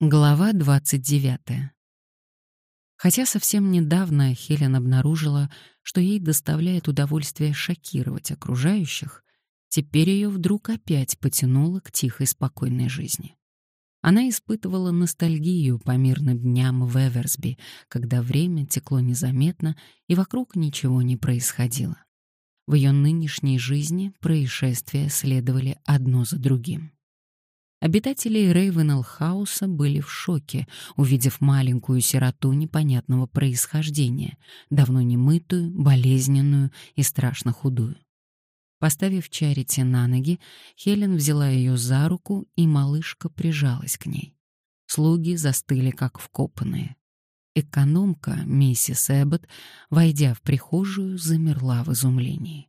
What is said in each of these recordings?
Глава 29. Хотя совсем недавно Хелен обнаружила, что ей доставляет удовольствие шокировать окружающих, теперь ее вдруг опять потянуло к тихой спокойной жизни. Она испытывала ностальгию по мирным дням в Эверсби, когда время текло незаметно и вокруг ничего не происходило. В ее нынешней жизни происшествия следовали одно за другим. Обитатели Рейвенелл-хауса были в шоке, увидев маленькую сироту непонятного происхождения, давно немытую, болезненную и страшно худую. Поставив Чарити на ноги, Хелен взяла ее за руку, и малышка прижалась к ней. Слуги застыли, как вкопанные. Экономка, миссис Эббот, войдя в прихожую, замерла в изумлении.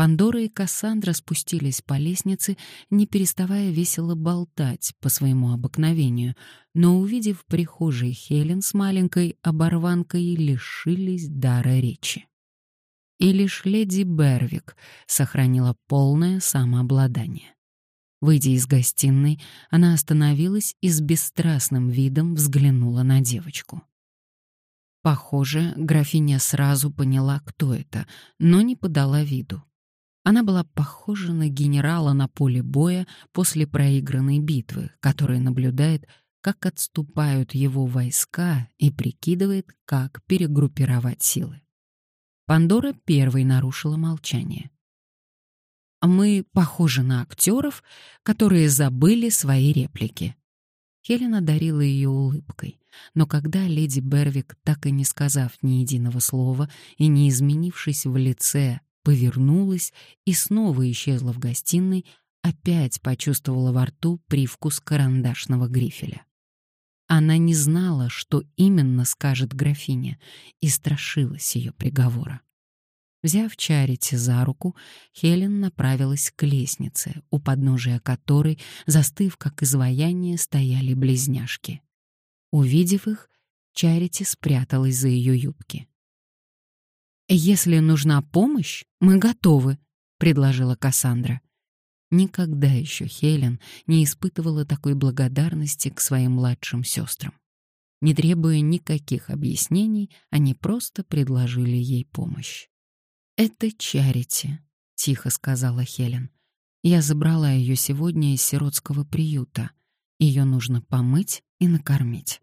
Пандора и Кассандра спустились по лестнице, не переставая весело болтать по своему обыкновению, но, увидев прихожей Хелен с маленькой оборванкой, лишились дара речи. И лишь леди Бервик сохранила полное самообладание. Выйдя из гостиной, она остановилась и с бесстрастным видом взглянула на девочку. Похоже, графиня сразу поняла, кто это, но не подала виду. Она была похожа на генерала на поле боя после проигранной битвы, который наблюдает, как отступают его войска и прикидывает, как перегруппировать силы. Пандора первой нарушила молчание. «Мы похожи на актеров, которые забыли свои реплики». Хелена дарила ее улыбкой, но когда леди Бервик, так и не сказав ни единого слова и не изменившись в лице, повернулась и снова исчезла в гостиной, опять почувствовала во рту привкус карандашного грифеля. Она не знала, что именно скажет графиня, и страшилась ее приговора. Взяв Чарити за руку, Хелен направилась к лестнице, у подножия которой, застыв как изваяние, стояли близняшки. Увидев их, Чарити спряталась за ее юбки. «Если нужна помощь, мы готовы», — предложила Кассандра. Никогда еще Хелен не испытывала такой благодарности к своим младшим сестрам. Не требуя никаких объяснений, они просто предложили ей помощь. «Это Чарити», — тихо сказала Хелен. «Я забрала ее сегодня из сиротского приюта. Ее нужно помыть и накормить».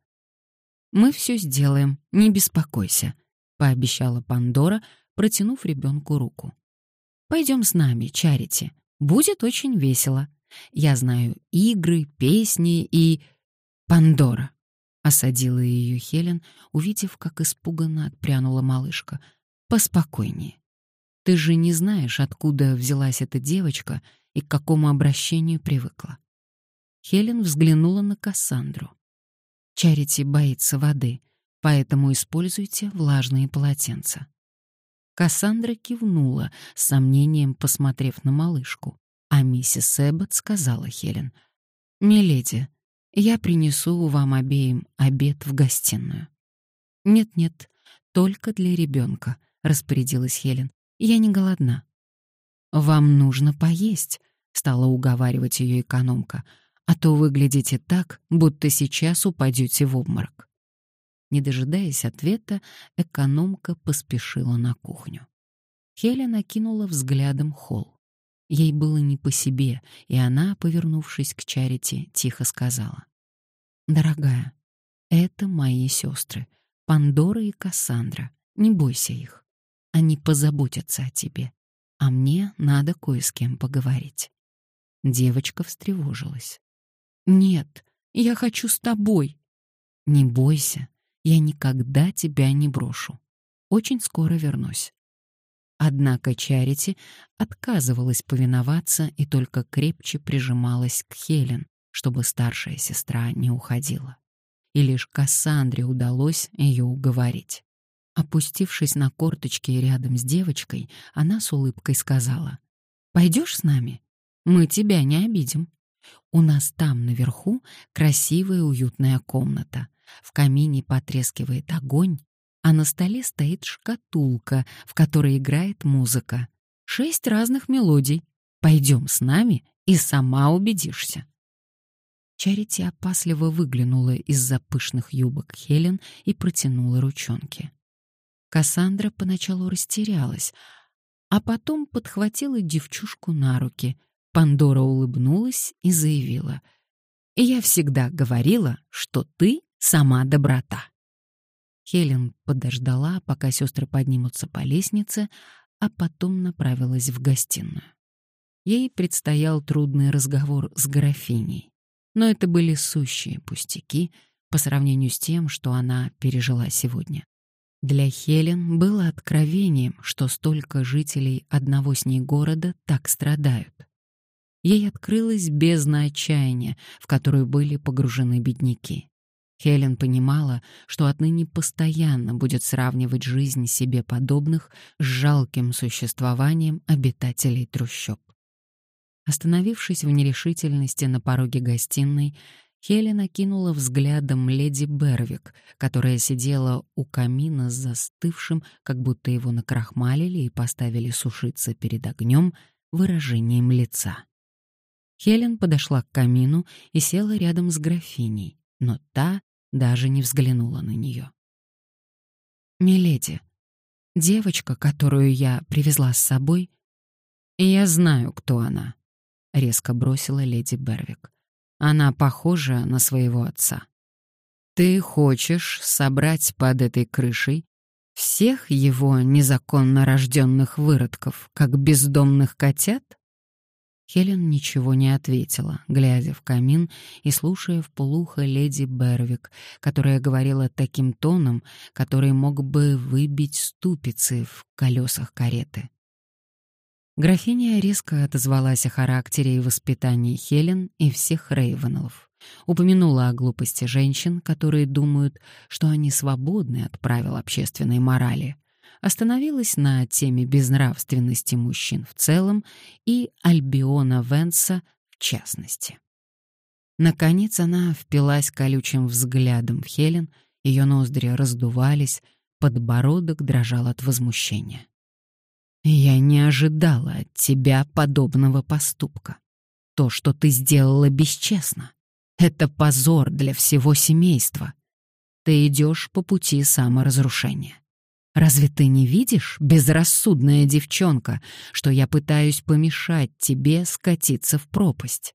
«Мы все сделаем, не беспокойся», — пообещала Пандора, протянув ребенку руку. «Пойдем с нами, Чарити. Будет очень весело. Я знаю игры, песни и...» «Пандора», — осадила ее Хелен, увидев, как испуганно отпрянула малышка. «Поспокойнее. Ты же не знаешь, откуда взялась эта девочка и к какому обращению привыкла». Хелен взглянула на Кассандру. Чарити боится воды поэтому используйте влажные полотенца». Кассандра кивнула, с сомнением посмотрев на малышку, а миссис Эббот сказала Хелен, «Миледи, я принесу вам обеим обед в гостиную». «Нет-нет, только для ребенка», — распорядилась Хелен. «Я не голодна». «Вам нужно поесть», — стала уговаривать ее экономка, «а то выглядите так, будто сейчас упадете в обморок». Не дожидаясь ответа, экономка поспешила на кухню. Хелен окинула взглядом холл. Ей было не по себе, и она, повернувшись к Чарити, тихо сказала. «Дорогая, это мои сестры, Пандора и Кассандра. Не бойся их. Они позаботятся о тебе. А мне надо кое с кем поговорить». Девочка встревожилась. «Нет, я хочу с тобой». «Не бойся, я никогда тебя не брошу. Очень скоро вернусь. Однако Чарити отказывалась повиноваться и только крепче прижималась к Хелен, чтобы старшая сестра не уходила. И лишь Кассандре удалось ее уговорить. Опустившись на корточки рядом с девочкой, она с улыбкой сказала, «Пойдешь с нами? Мы тебя не обидим. У нас там наверху красивая уютная комната. В камине потрескивает огонь, а на столе стоит шкатулка, в которой играет музыка. Шесть разных мелодий. Пойдем с нами и сама убедишься. Чарити опасливо выглянула из-за пышных юбок Хелен и протянула ручонки. Кассандра поначалу растерялась, а потом подхватила девчушку на руки. Пандора улыбнулась и заявила: "Я всегда говорила, что ты сама доброта". Хелен подождала, пока сестры поднимутся по лестнице, а потом направилась в гостиную. Ей предстоял трудный разговор с графиней, но это были сущие пустяки по сравнению с тем, что она пережила сегодня. Для Хелен было откровением, что столько жителей одного с ней города так страдают. Ей открылась бездна отчаяния, в которую были погружены бедняки. Хелен понимала, что отныне постоянно будет сравнивать жизнь себе подобных с жалким существованием обитателей трущоб. Остановившись в нерешительности на пороге гостиной, Хелен окинула взглядом леди Бервик, которая сидела у камина с застывшим, как будто его накрахмалили и поставили сушиться перед огнем, выражением лица. Хелен подошла к камину и села рядом с графиней, но та даже не взглянула на нее. «Миледи, девочка, которую я привезла с собой, и я знаю, кто она», — резко бросила леди Бервик. «Она похожа на своего отца. Ты хочешь собрать под этой крышей всех его незаконно рожденных выродков, как бездомных котят?» Хелен ничего не ответила, глядя в камин и слушая в полухо леди Бервик, которая говорила таким тоном, который мог бы выбить ступицы в колесах кареты. Графиня резко отозвалась о характере и воспитании Хелен и всех Рейвенлов. Упомянула о глупости женщин, которые думают, что они свободны от правил общественной морали — остановилась на теме безнравственности мужчин в целом и Альбиона Венса в частности. Наконец она впилась колючим взглядом в Хелен, ее ноздри раздувались, подбородок дрожал от возмущения. «Я не ожидала от тебя подобного поступка. То, что ты сделала бесчестно, это позор для всего семейства. Ты идешь по пути саморазрушения. Разве ты не видишь, безрассудная девчонка, что я пытаюсь помешать тебе скатиться в пропасть?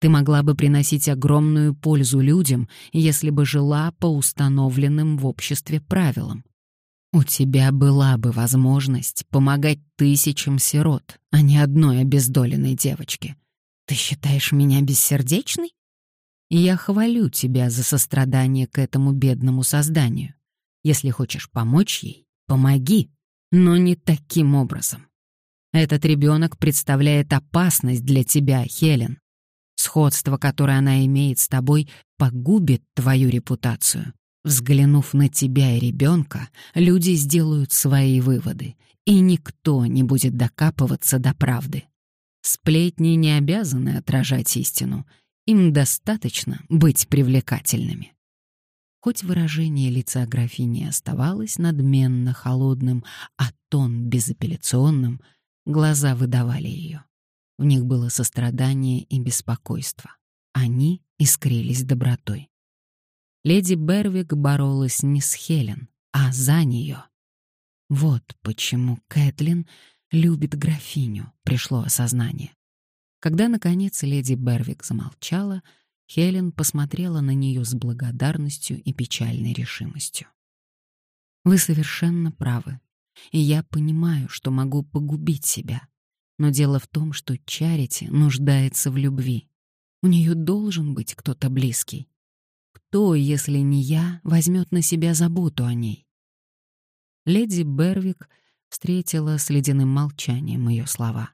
Ты могла бы приносить огромную пользу людям, если бы жила по установленным в обществе правилам. У тебя была бы возможность помогать тысячам сирот, а не одной обездоленной девочке. Ты считаешь меня бессердечной? Я хвалю тебя за сострадание к этому бедному созданию. Если хочешь помочь ей, Помоги, но не таким образом. Этот ребенок представляет опасность для тебя, Хелен. Сходство, которое она имеет с тобой, погубит твою репутацию. Взглянув на тебя и ребенка, люди сделают свои выводы, и никто не будет докапываться до правды. Сплетни не обязаны отражать истину, им достаточно быть привлекательными. Хоть выражение лица графини оставалось надменно холодным, а тон безапелляционным, глаза выдавали ее. В них было сострадание и беспокойство. Они искрились добротой. Леди Бервик боролась не с Хелен, а за нее. Вот почему Кэтлин любит графиню, пришло осознание. Когда, наконец, леди Бервик замолчала — Хелен посмотрела на нее с благодарностью и печальной решимостью. «Вы совершенно правы, и я понимаю, что могу погубить себя. Но дело в том, что Чарити нуждается в любви. У нее должен быть кто-то близкий. Кто, если не я, возьмет на себя заботу о ней?» Леди Бервик встретила с ледяным молчанием ее слова.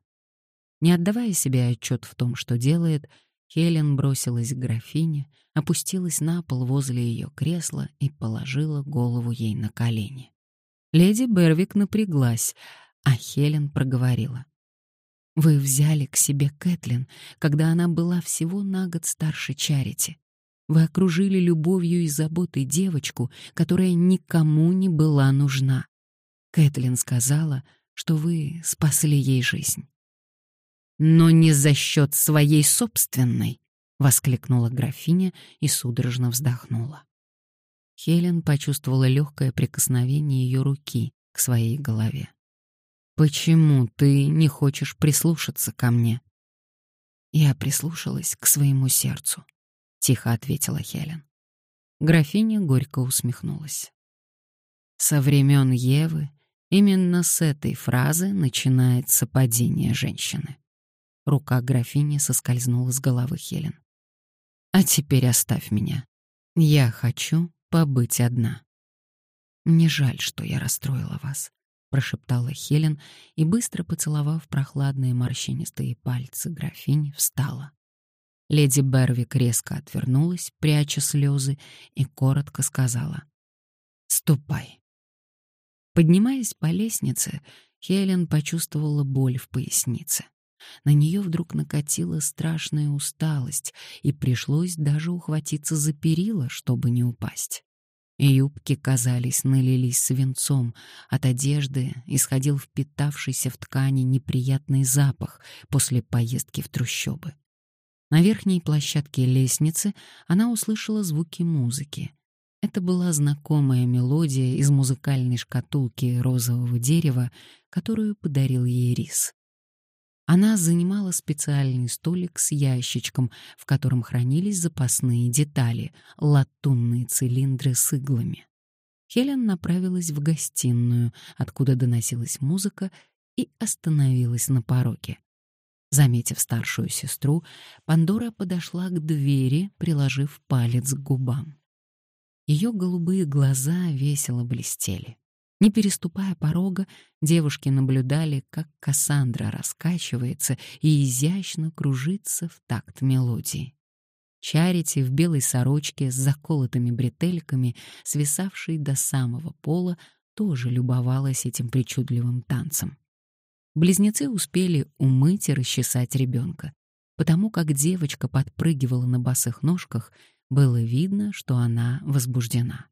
Не отдавая себе отчет в том, что делает, — Хелен бросилась к графине, опустилась на пол возле ее кресла и положила голову ей на колени. Леди Бервик напряглась, а Хелен проговорила. «Вы взяли к себе Кэтлин, когда она была всего на год старше Чарити. Вы окружили любовью и заботой девочку, которая никому не была нужна. Кэтлин сказала, что вы спасли ей жизнь но не за счет своей собственной, — воскликнула графиня и судорожно вздохнула. Хелен почувствовала легкое прикосновение ее руки к своей голове. «Почему ты не хочешь прислушаться ко мне?» «Я прислушалась к своему сердцу», — тихо ответила Хелен. Графиня горько усмехнулась. Со времен Евы именно с этой фразы начинается падение женщины. Рука графини соскользнула с головы Хелен. «А теперь оставь меня. Я хочу побыть одна». «Мне жаль, что я расстроила вас», — прошептала Хелен и, быстро поцеловав прохладные морщинистые пальцы графини, встала. Леди Бервик резко отвернулась, пряча слезы, и коротко сказала «Ступай». Поднимаясь по лестнице, Хелен почувствовала боль в пояснице. На нее вдруг накатила страшная усталость, и пришлось даже ухватиться за перила, чтобы не упасть. Юбки, казались, налились свинцом, от одежды исходил впитавшийся в ткани неприятный запах после поездки в трущобы. На верхней площадке лестницы она услышала звуки музыки. Это была знакомая мелодия из музыкальной шкатулки розового дерева, которую подарил ей Рис. Она занимала специальный столик с ящичком, в котором хранились запасные детали, латунные цилиндры с иглами. Хелен направилась в гостиную, откуда доносилась музыка, и остановилась на пороге. Заметив старшую сестру, Пандора подошла к двери, приложив палец к губам. Ее голубые глаза весело блестели. Не переступая порога, девушки наблюдали, как Кассандра раскачивается и изящно кружится в такт мелодии. Чарити в белой сорочке с заколотыми бретельками, свисавшей до самого пола, тоже любовалась этим причудливым танцем. Близнецы успели умыть и расчесать ребенка, потому как девочка подпрыгивала на босых ножках, было видно, что она возбуждена.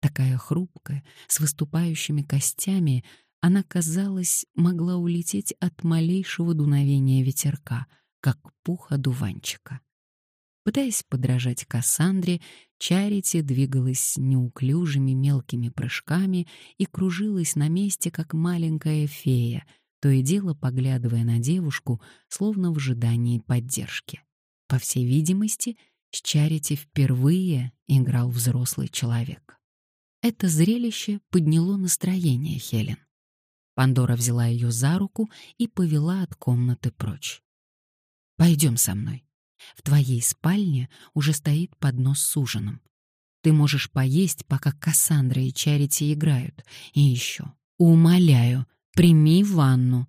Такая хрупкая, с выступающими костями, она, казалось, могла улететь от малейшего дуновения ветерка, как пух одуванчика. Пытаясь подражать Кассандре, Чарити двигалась неуклюжими мелкими прыжками и кружилась на месте, как маленькая фея, то и дело поглядывая на девушку, словно в ожидании поддержки. По всей видимости, с Чарити впервые играл взрослый человек. Это зрелище подняло настроение Хелен. Пандора взяла ее за руку и повела от комнаты прочь. «Пойдем со мной. В твоей спальне уже стоит поднос с ужином. Ты можешь поесть, пока Кассандра и Чарити играют. И еще, умоляю, прими ванну.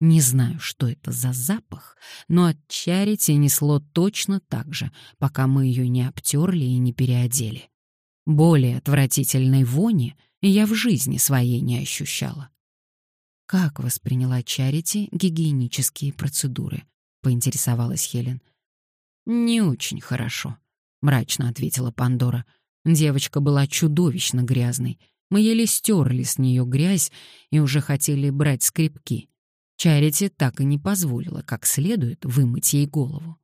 Не знаю, что это за запах, но от Чарити несло точно так же, пока мы ее не обтерли и не переодели. Более отвратительной вони я в жизни своей не ощущала. Как восприняла Чарити гигиенические процедуры? поинтересовалась Хелен. Не очень хорошо, мрачно ответила Пандора. Девочка была чудовищно грязной. Мы еле стерли с нее грязь и уже хотели брать скребки. Чарити так и не позволила как следует вымыть ей голову.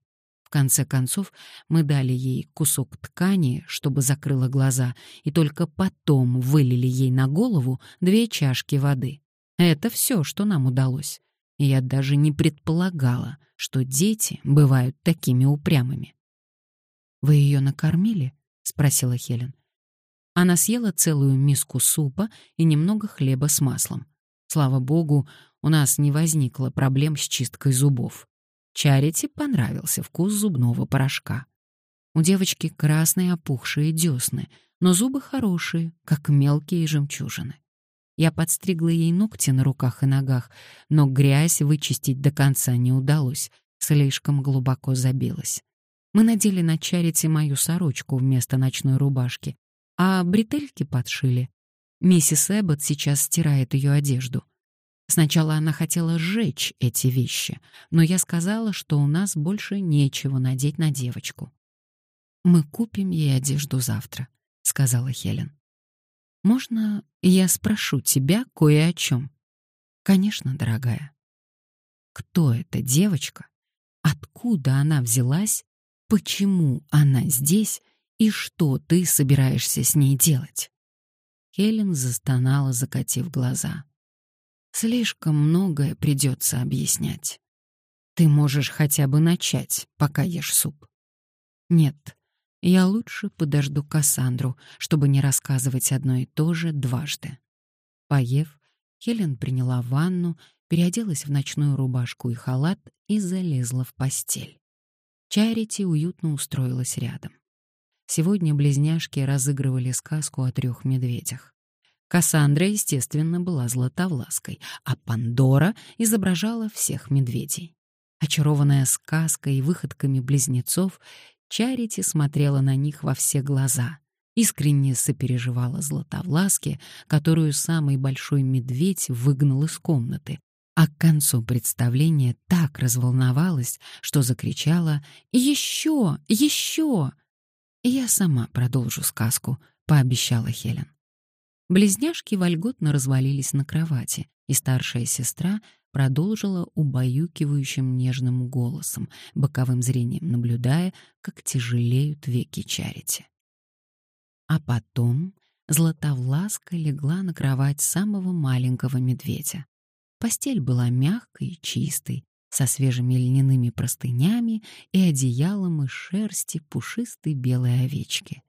Конце концов, мы дали ей кусок ткани, чтобы закрыла глаза, и только потом вылили ей на голову две чашки воды. Это все, что нам удалось. И я даже не предполагала, что дети бывают такими упрямыми. «Вы ее накормили?» — спросила Хелен. Она съела целую миску супа и немного хлеба с маслом. Слава богу, у нас не возникло проблем с чисткой зубов. Чарити понравился вкус зубного порошка. У девочки красные опухшие десны, но зубы хорошие, как мелкие жемчужины. Я подстригла ей ногти на руках и ногах, но грязь вычистить до конца не удалось, слишком глубоко забилась. Мы надели на Чарити мою сорочку вместо ночной рубашки, а бретельки подшили. Миссис Эббот сейчас стирает ее одежду. Сначала она хотела сжечь эти вещи, но я сказала, что у нас больше нечего надеть на девочку. «Мы купим ей одежду завтра», — сказала Хелен. «Можно я спрошу тебя кое о чем?» «Конечно, дорогая». «Кто эта девочка? Откуда она взялась? Почему она здесь и что ты собираешься с ней делать? Хелен застонала, закатив глаза. Слишком многое придется объяснять. Ты можешь хотя бы начать, пока ешь суп. Нет, я лучше подожду Кассандру, чтобы не рассказывать одно и то же дважды. Поев, Хелен приняла ванну, переоделась в ночную рубашку и халат и залезла в постель. Чарити уютно устроилась рядом. Сегодня близняшки разыгрывали сказку о трех медведях. Кассандра, естественно, была златовлаской, а Пандора изображала всех медведей. Очарованная сказкой и выходками близнецов, Чарити смотрела на них во все глаза, искренне сопереживала Златовласке, которую самый большой медведь выгнал из комнаты, а к концу представления так разволновалась, что закричала «Еще! Еще!» «Я сама продолжу сказку», — пообещала Хелен. Близняшки вольготно развалились на кровати, и старшая сестра продолжила убаюкивающим нежным голосом, боковым зрением наблюдая, как тяжелеют веки Чарити. А потом Златовласка легла на кровать самого маленького медведя. Постель была мягкой и чистой, со свежими льняными простынями и одеялом из шерсти пушистой белой овечки.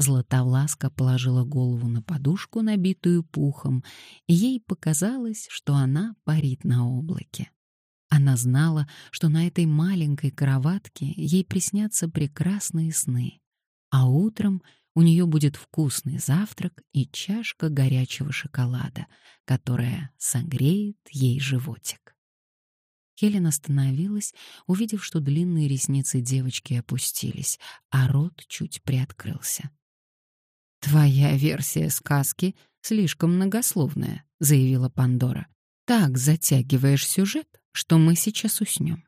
Златовласка положила голову на подушку, набитую пухом, и ей показалось, что она парит на облаке. Она знала, что на этой маленькой кроватке ей приснятся прекрасные сны, а утром у нее будет вкусный завтрак и чашка горячего шоколада, которая согреет ей животик. Хелен остановилась, увидев, что длинные ресницы девочки опустились, а рот чуть приоткрылся. «Твоя версия сказки слишком многословная», — заявила Пандора. «Так затягиваешь сюжет, что мы сейчас уснем».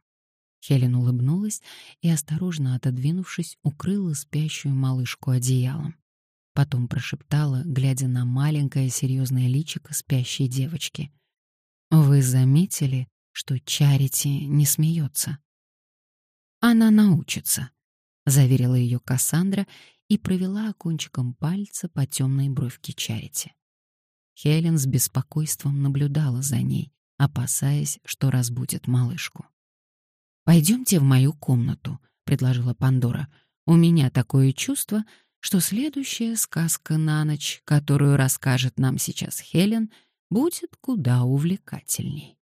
Хелен улыбнулась и, осторожно отодвинувшись, укрыла спящую малышку одеялом. Потом прошептала, глядя на маленькое серьезное личико спящей девочки. «Вы заметили, что Чарити не смеется?» «Она научится», — заверила ее Кассандра и провела кончиком пальца по темной бровке Чарити. Хелен с беспокойством наблюдала за ней, опасаясь, что разбудит малышку. «Пойдемте в мою комнату», — предложила Пандора. «У меня такое чувство, что следующая сказка на ночь, которую расскажет нам сейчас Хелен, будет куда увлекательней».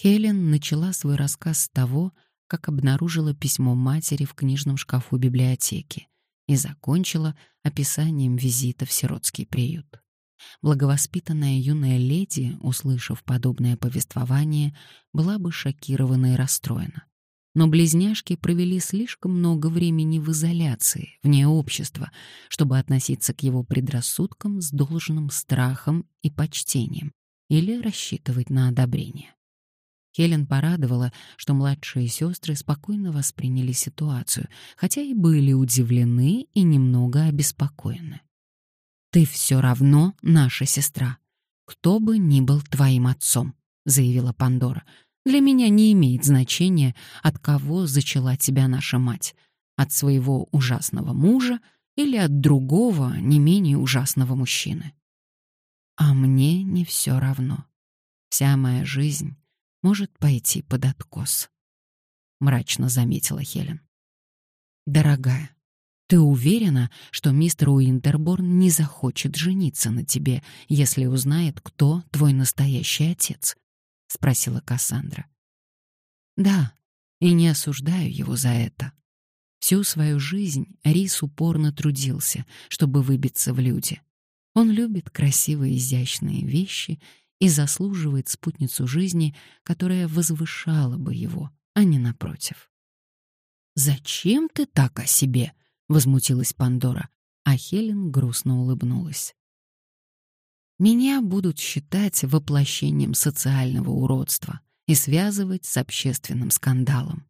Хелен начала свой рассказ с того, как обнаружила письмо матери в книжном шкафу библиотеки и закончила описанием визита в сиротский приют. Благовоспитанная юная леди, услышав подобное повествование, была бы шокирована и расстроена. Но близняшки провели слишком много времени в изоляции, вне общества, чтобы относиться к его предрассудкам с должным страхом и почтением или рассчитывать на одобрение. Хелен порадовала, что младшие сестры спокойно восприняли ситуацию, хотя и были удивлены и немного обеспокоены. «Ты все равно наша сестра, кто бы ни был твоим отцом», — заявила Пандора. «Для меня не имеет значения, от кого зачала тебя наша мать, от своего ужасного мужа или от другого, не менее ужасного мужчины». «А мне не все равно. Вся моя жизнь может пойти под откос», — мрачно заметила Хелен. «Дорогая, ты уверена, что мистер Уинтерборн не захочет жениться на тебе, если узнает, кто твой настоящий отец?» — спросила Кассандра. «Да, и не осуждаю его за это. Всю свою жизнь Рис упорно трудился, чтобы выбиться в люди. Он любит красивые изящные вещи и заслуживает спутницу жизни, которая возвышала бы его, а не напротив. «Зачем ты так о себе?» — возмутилась Пандора, а Хелен грустно улыбнулась. «Меня будут считать воплощением социального уродства и связывать с общественным скандалом.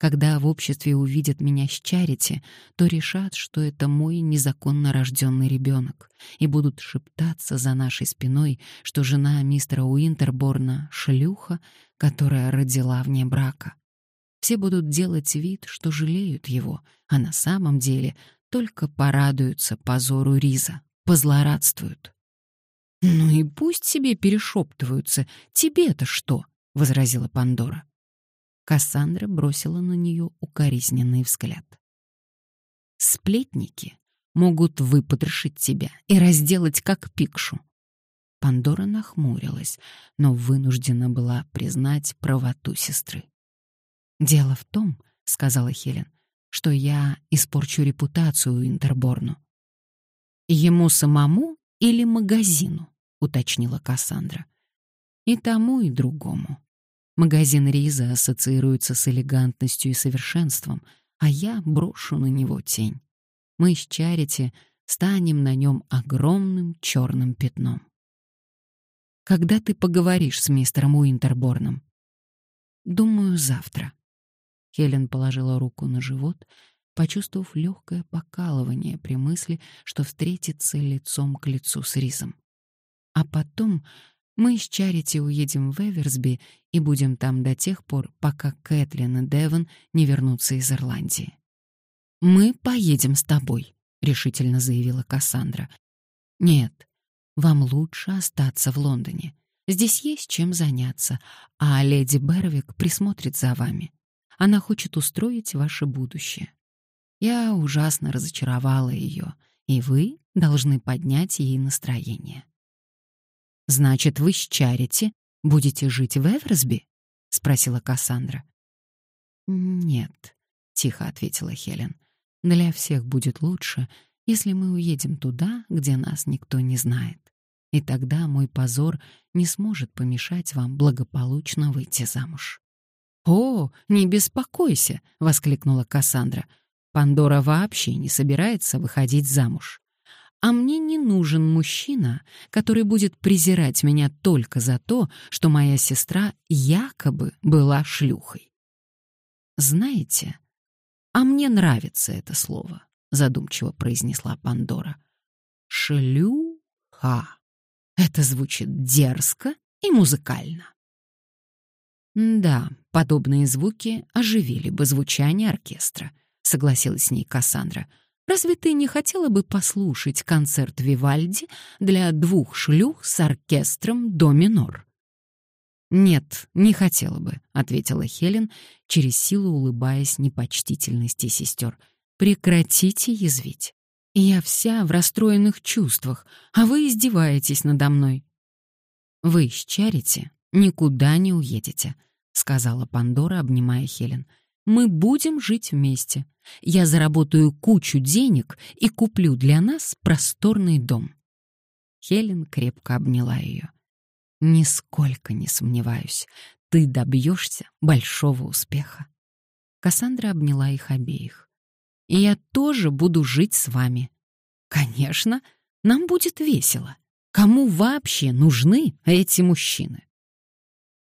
Когда в обществе увидят меня с Чарити, то решат, что это мой незаконно рожденный ребенок, и будут шептаться за нашей спиной, что жена мистера Уинтерборна — шлюха, которая родила вне брака. Все будут делать вид, что жалеют его, а на самом деле только порадуются позору Риза, позлорадствуют. «Ну и пусть себе перешептываются. Тебе-то что?» — возразила Пандора. Кассандра бросила на нее укоризненный взгляд. «Сплетники могут выпотрошить тебя и разделать как пикшу». Пандора нахмурилась, но вынуждена была признать правоту сестры. «Дело в том, — сказала Хелен, — что я испорчу репутацию Интерборну». «Ему самому или магазину?» — уточнила Кассандра. «И тому, и другому. Магазин Риза ассоциируется с элегантностью и совершенством, а я брошу на него тень. Мы с Чарити станем на нем огромным черным пятном. Когда ты поговоришь с мистером Уинтерборном? Думаю, завтра. Хелен положила руку на живот, почувствовав легкое покалывание при мысли, что встретится лицом к лицу с Ризом. А потом мы с Чарити уедем в Эверсби и будем там до тех пор, пока Кэтлин и Девон не вернутся из Ирландии. «Мы поедем с тобой», — решительно заявила Кассандра. «Нет, вам лучше остаться в Лондоне. Здесь есть чем заняться, а леди Бервик присмотрит за вами. Она хочет устроить ваше будущее. Я ужасно разочаровала ее, и вы должны поднять ей настроение. Значит, вы с Чарити будете жить в Эверсби? спросила Кассандра. Нет, тихо ответила Хелен. Для всех будет лучше, если мы уедем туда, где нас никто не знает. И тогда мой позор не сможет помешать вам благополучно выйти замуж. «О, не беспокойся!» — воскликнула Кассандра. «Пандора вообще не собирается выходить замуж. А мне не нужен мужчина, который будет презирать меня только за то, что моя сестра якобы была шлюхой. Знаете, а мне нравится это слово, задумчиво произнесла Пандора. Шлюха. Это звучит дерзко и музыкально. Да, подобные звуки оживили бы звучание оркестра, согласилась с ней Кассандра. Разве ты не хотела бы послушать концерт Вивальди для двух шлюх с оркестром до минор? Нет, не хотела бы, ответила Хелен, через силу улыбаясь непочтительности сестер. Прекратите язвить. Я вся в расстроенных чувствах, а вы издеваетесь надо мной. Вы счарите, никуда не уедете, сказала Пандора, обнимая Хелен. Мы будем жить вместе. Я заработаю кучу денег и куплю для нас просторный дом». Хелен крепко обняла ее. «Нисколько не сомневаюсь, ты добьешься большого успеха». Кассандра обняла их обеих. «И я тоже буду жить с вами». «Конечно, нам будет весело. Кому вообще нужны эти мужчины?»